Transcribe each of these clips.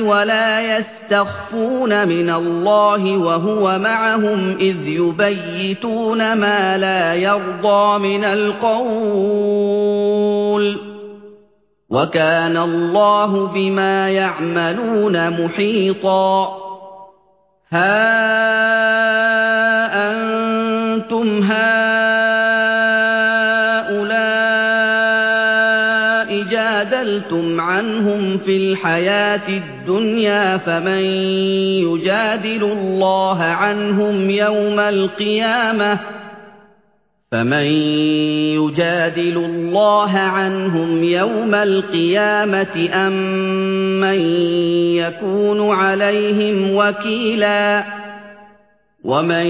ولا يستخفون من الله وهو معهم إذ يبيتون ما لا يرضى من القول. وكان الله بما يعملون محيطا. ها أنتم هؤلاء جادلتم عنهم في الحياة الدنيا فمن يجادل الله عنهم يوم القيامة فمن يجادل الله عنهم يوم القيامة أم من يكون عليهم وكيلا ومن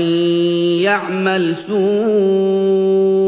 يعمل سوءا